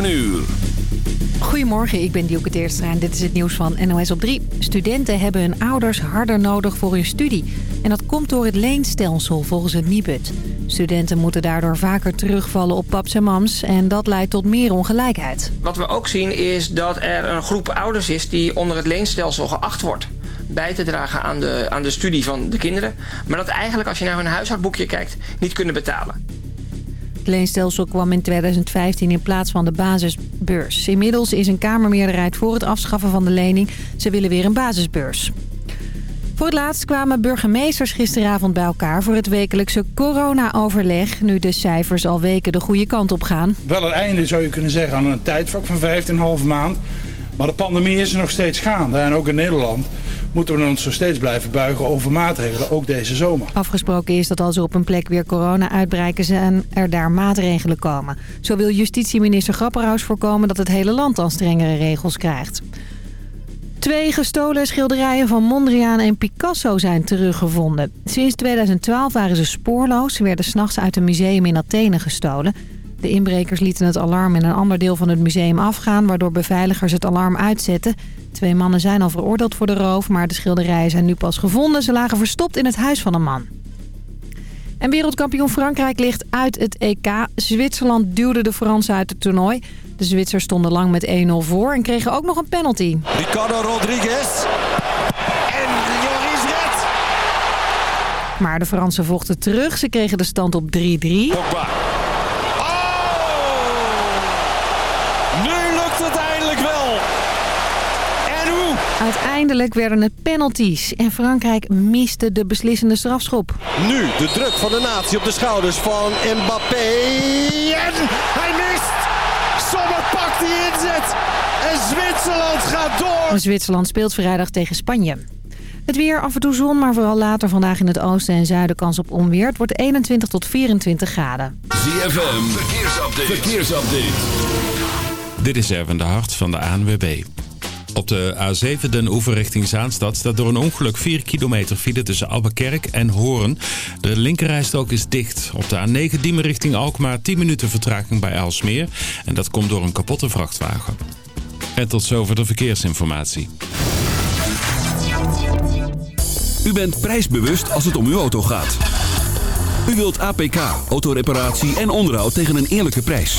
7 uur. Goedemorgen, ik ben Dielke Teerstra en dit is het nieuws van NOS op 3. Studenten hebben hun ouders harder nodig voor hun studie. En dat komt door het leenstelsel volgens het Nibud. Studenten moeten daardoor vaker terugvallen op paps en mams... en dat leidt tot meer ongelijkheid. Wat we ook zien is dat er een groep ouders is die onder het leenstelsel geacht wordt bij te dragen aan de, aan de studie van de kinderen. Maar dat eigenlijk als je naar hun huishoudboekje kijkt niet kunnen betalen. Het leenstelsel kwam in 2015 in plaats van de basisbeurs. Inmiddels is een kamermeerderheid voor het afschaffen van de lening. Ze willen weer een basisbeurs. Voor het laatst kwamen burgemeesters gisteravond bij elkaar... voor het wekelijkse corona-overleg... nu de cijfers al weken de goede kant op gaan. Wel het einde zou je kunnen zeggen aan een tijdvak van 15,5 maand. Maar de pandemie is nog steeds gaande. En ook in Nederland moeten we ons zo steeds blijven buigen over maatregelen, ook deze zomer. Afgesproken is dat als er op een plek weer corona uitbreken zijn er daar maatregelen komen. Zo wil justitieminister Grapperhaus voorkomen dat het hele land dan strengere regels krijgt. Twee gestolen schilderijen van Mondriaan en Picasso zijn teruggevonden. Sinds 2012 waren ze spoorloos. Ze werden s'nachts uit een museum in Athene gestolen. De inbrekers lieten het alarm in een ander deel van het museum afgaan... waardoor beveiligers het alarm uitzetten. Twee mannen zijn al veroordeeld voor de roof... maar de schilderijen zijn nu pas gevonden. Ze lagen verstopt in het huis van een man. En wereldkampioen Frankrijk ligt uit het EK. Zwitserland duwde de Fransen uit het toernooi. De Zwitsers stonden lang met 1-0 voor en kregen ook nog een penalty. Ricardo Rodriguez. En Joris red. Maar de Fransen vochten terug. Ze kregen de stand op 3-3. Pogba. Oh! Nu lukt het eindelijk wel. En hoe? Uiteindelijk werden het penalties en Frankrijk miste de beslissende strafschop. Nu de druk van de natie op de schouders van Mbappé. En hij mist. Sommer pakt die inzet. En Zwitserland gaat door. Zwitserland speelt vrijdag tegen Spanje. Het weer, af en toe zon, maar vooral later vandaag in het oosten en zuiden kans op onweer. Het wordt 21 tot 24 graden. ZFM, verkeersupdate. verkeersupdate. Dit is Erwin de Hart van de ANWB. Op de A7 Den Oever richting Zaanstad staat door een ongeluk 4 kilometer file tussen Albekerk en Hoorn. De linkerrijstrook is dicht. Op de A9 Diemen richting Alkmaar 10 minuten vertraging bij Aalsmeer. En dat komt door een kapotte vrachtwagen. En tot zover de verkeersinformatie. U bent prijsbewust als het om uw auto gaat. U wilt APK, autoreparatie en onderhoud tegen een eerlijke prijs.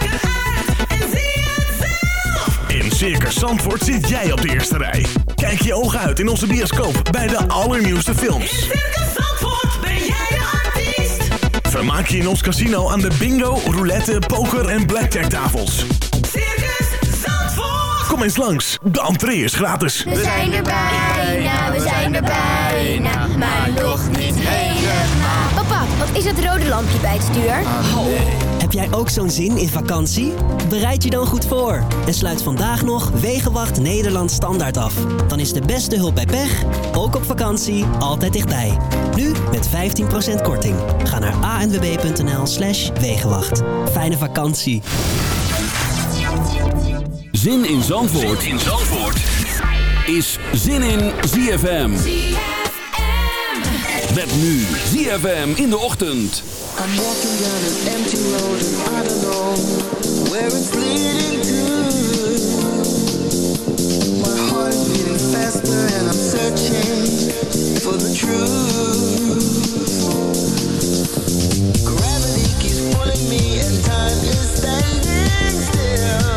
Circus Zandvoort zit jij op de eerste rij. Kijk je ogen uit in onze bioscoop bij de allernieuwste In films. Circus Zandvoort ben jij de artiest. Vermaak je in ons casino aan de bingo, roulette, poker en blackjack tafels. Circus Zandvoort. Kom eens langs, de entree is gratis. We zijn er bijna, we zijn er bijna, maar nog niet helemaal. Papa, wat is het rode lampje bij het stuur? Heb jij ook zo'n zin in vakantie? Bereid je dan goed voor en sluit vandaag nog Wegenwacht Nederland Standaard af. Dan is de beste hulp bij pech, ook op vakantie, altijd dichtbij. Nu met 15% korting. Ga naar anwb.nl slash Wegenwacht. Fijne vakantie. Zin in Zandvoort, in Zandvoort. is Zin in ZFM. Met nu ZFM in de ochtend. I'm walking down an empty road and I don't know where it's leading to. My heart beating faster and I'm searching for the truth. Gravity keeps pulling me and time is standing still.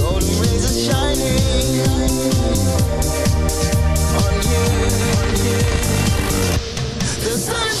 Golden rays are shining on you. The sun's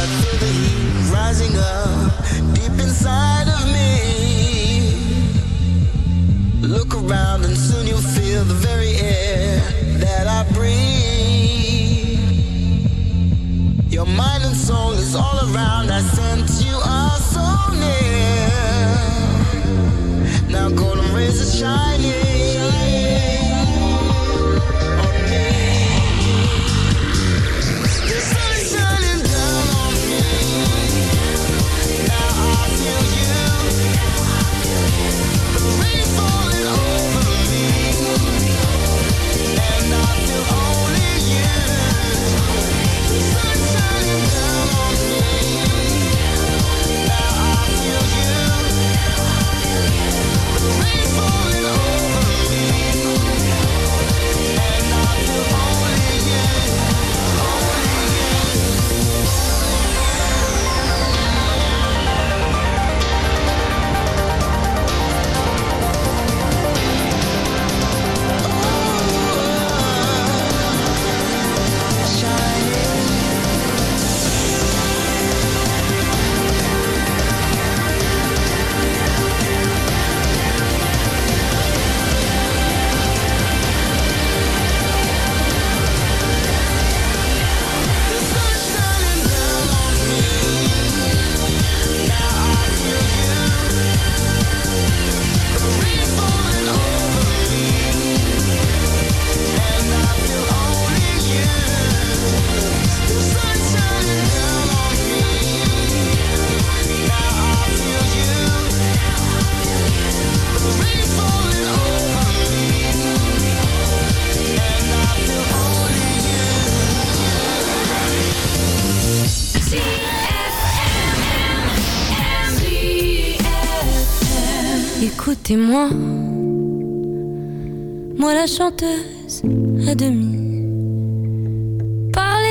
I feel the heat rising up deep inside of me. Look around and soon you'll feel the very air that I breathe. Your mind and soul is all around. I sense you are so near.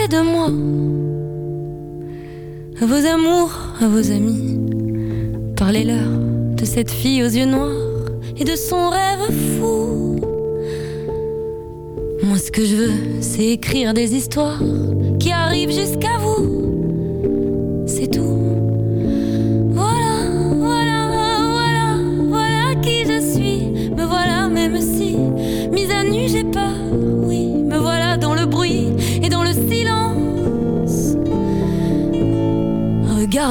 de moi à vos amours, à vos amis. Parlez-leur de cette fille aux yeux noirs et de son rêve fou. Moi, ce que je veux, c'est écrire des histoires qui arrivent jusqu'à vous.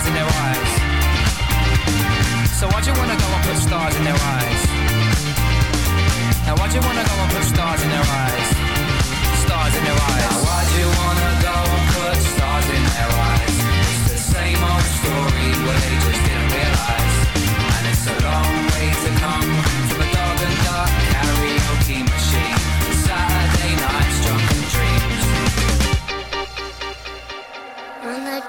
Stars in their eyes? So why'd you wanna go and put stars in their eyes? Now why'd you wanna go and put stars in their eyes? Stars in their eyes. Now why'd you wanna go and put stars in their eyes? It's the same old story, well they just didn't realise. And it's a long way to come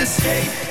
escape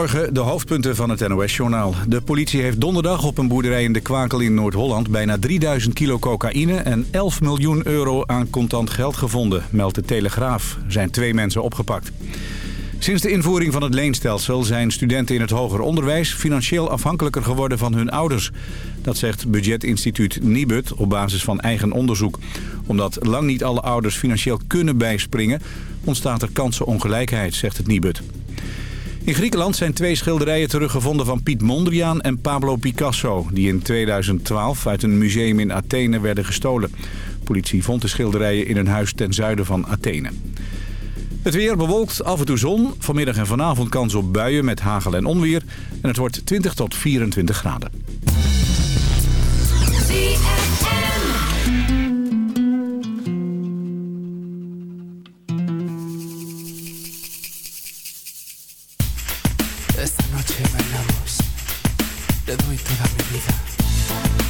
Goedemorgen, de hoofdpunten van het NOS-journaal. De politie heeft donderdag op een boerderij in de Kwakel in Noord-Holland... bijna 3000 kilo cocaïne en 11 miljoen euro aan contant geld gevonden, meldt de Telegraaf. Er zijn twee mensen opgepakt. Sinds de invoering van het leenstelsel zijn studenten in het hoger onderwijs... financieel afhankelijker geworden van hun ouders. Dat zegt budgetinstituut Nibud op basis van eigen onderzoek. Omdat lang niet alle ouders financieel kunnen bijspringen... ontstaat er kansenongelijkheid, zegt het Nibud. In Griekenland zijn twee schilderijen teruggevonden van Piet Mondriaan en Pablo Picasso... die in 2012 uit een museum in Athene werden gestolen. Politie vond de schilderijen in een huis ten zuiden van Athene. Het weer bewolkt, af en toe zon. Vanmiddag en vanavond kans op buien met hagel en onweer. En het wordt 20 tot 24 graden. Te doy toda mi vida.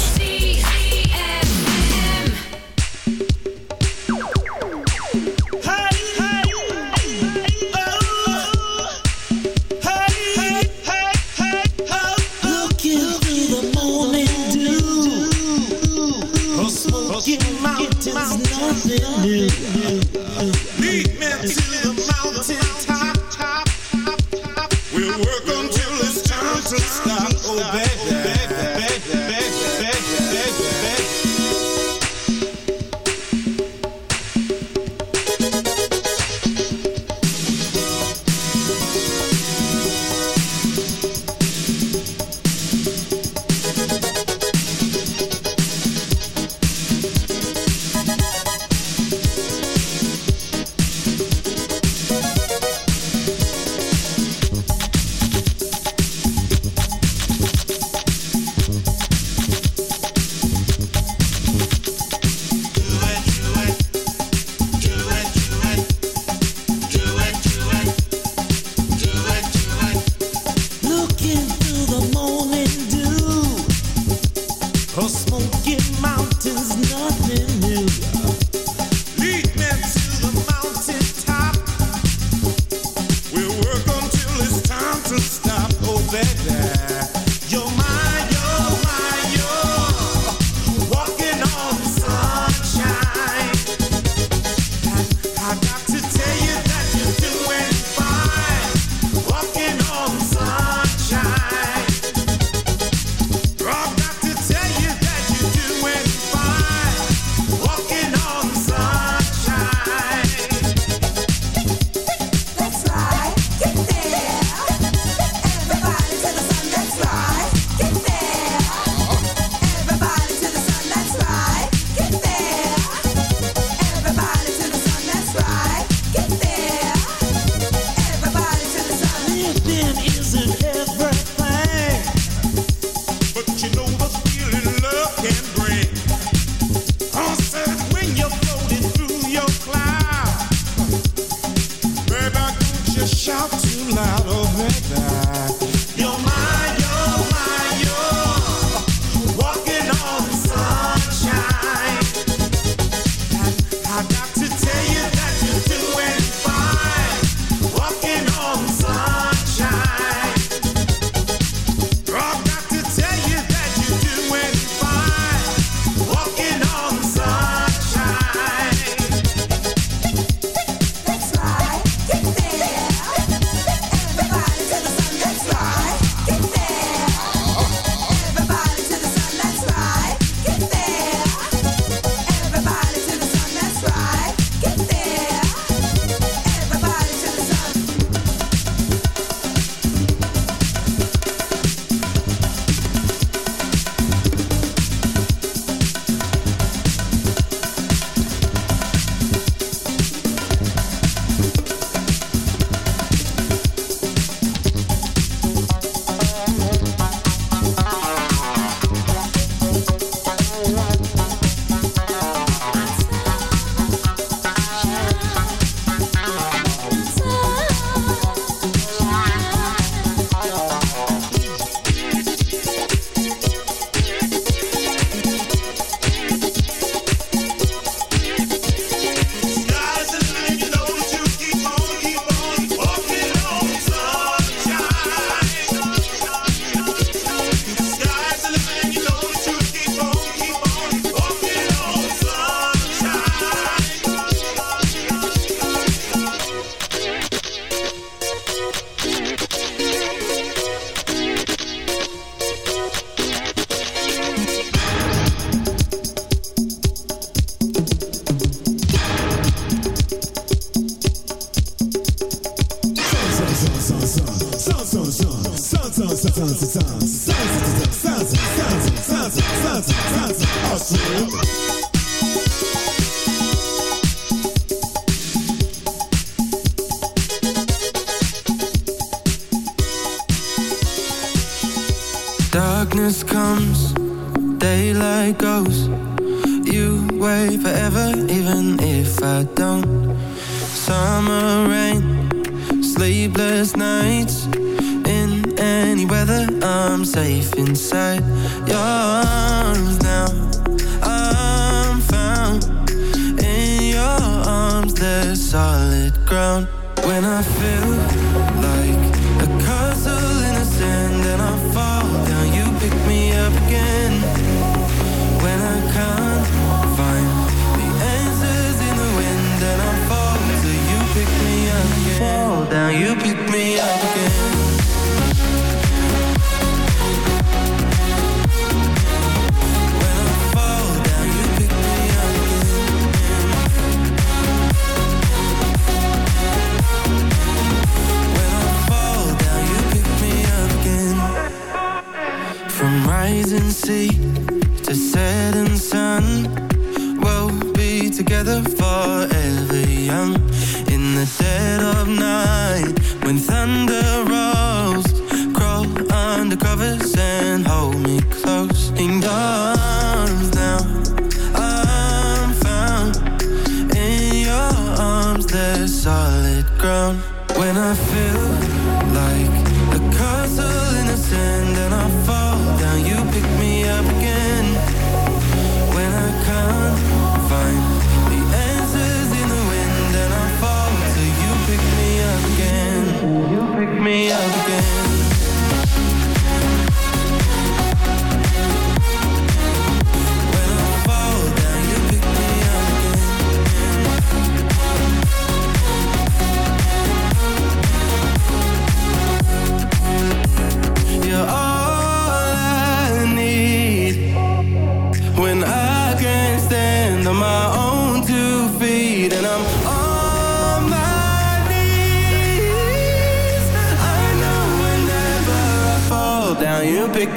When I feel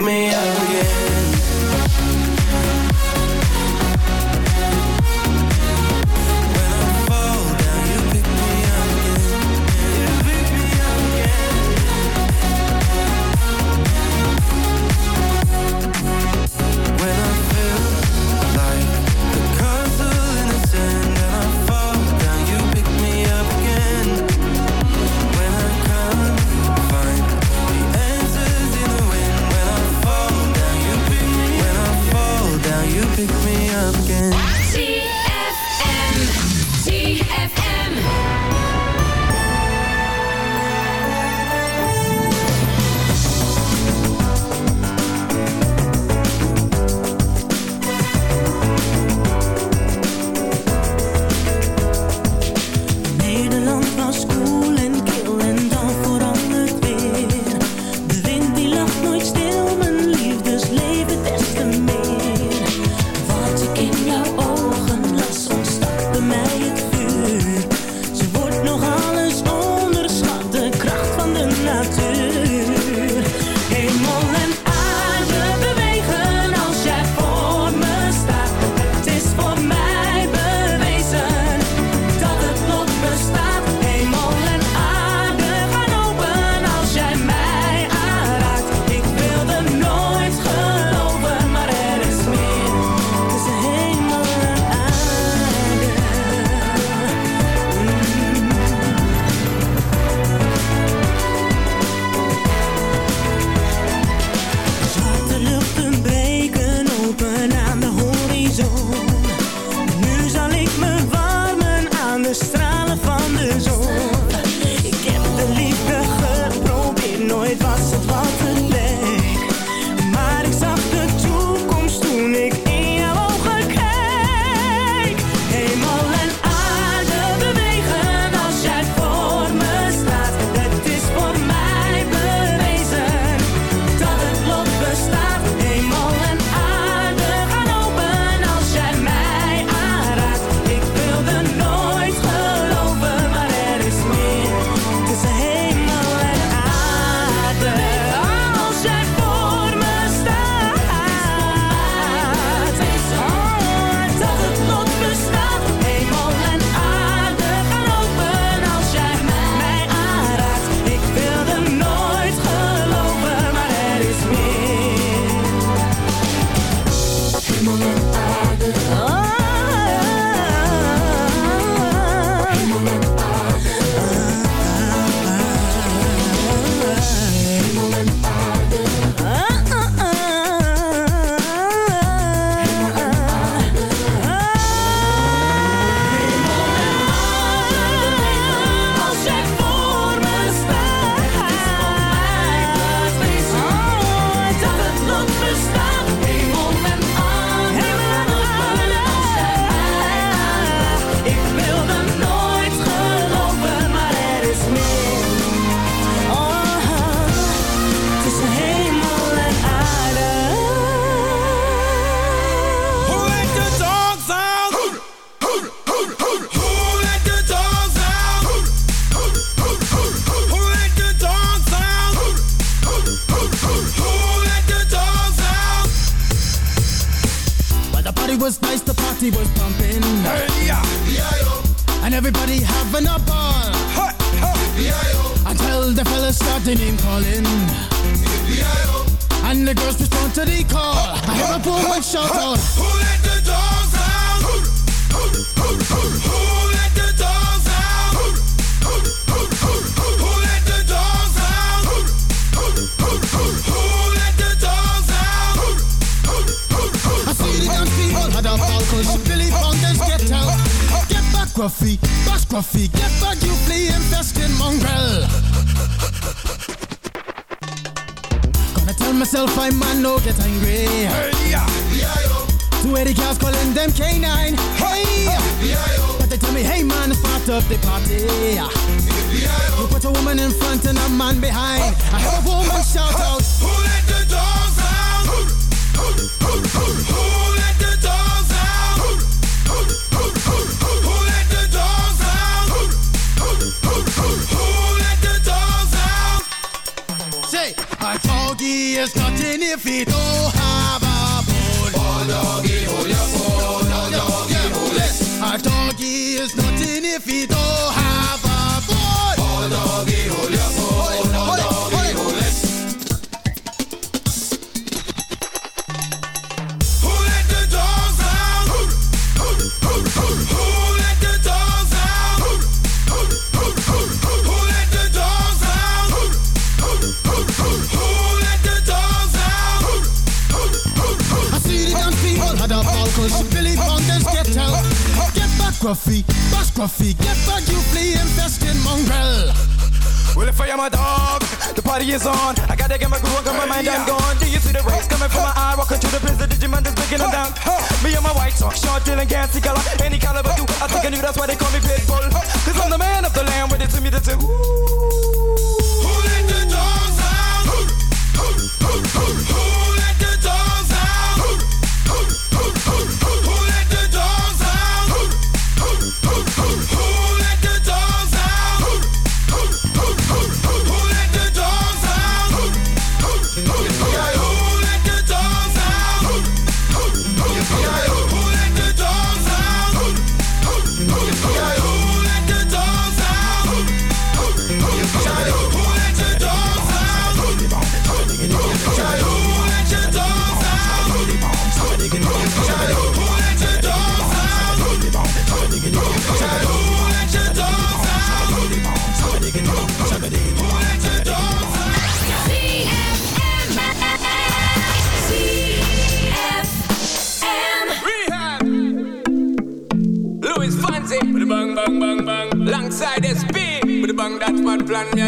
me up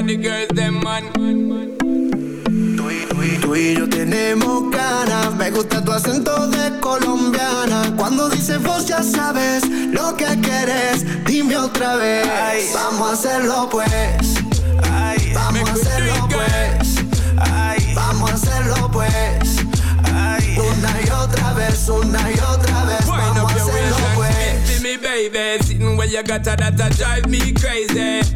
the girls, them man. Tú y, tú, y, tú y yo tenemos ganas, me gusta tu acento de colombiana. Cuando dices vos ya sabes lo que quieres, dime otra vez. Ay. Vamos a hacerlo pues, Ay. vamos a hacerlo pues, Ay. vamos a hacerlo pues. Una y otra vez, una y otra vez, Wind vamos a hacerlo pues. Me, baby, sitting where you got that, that drive me crazy.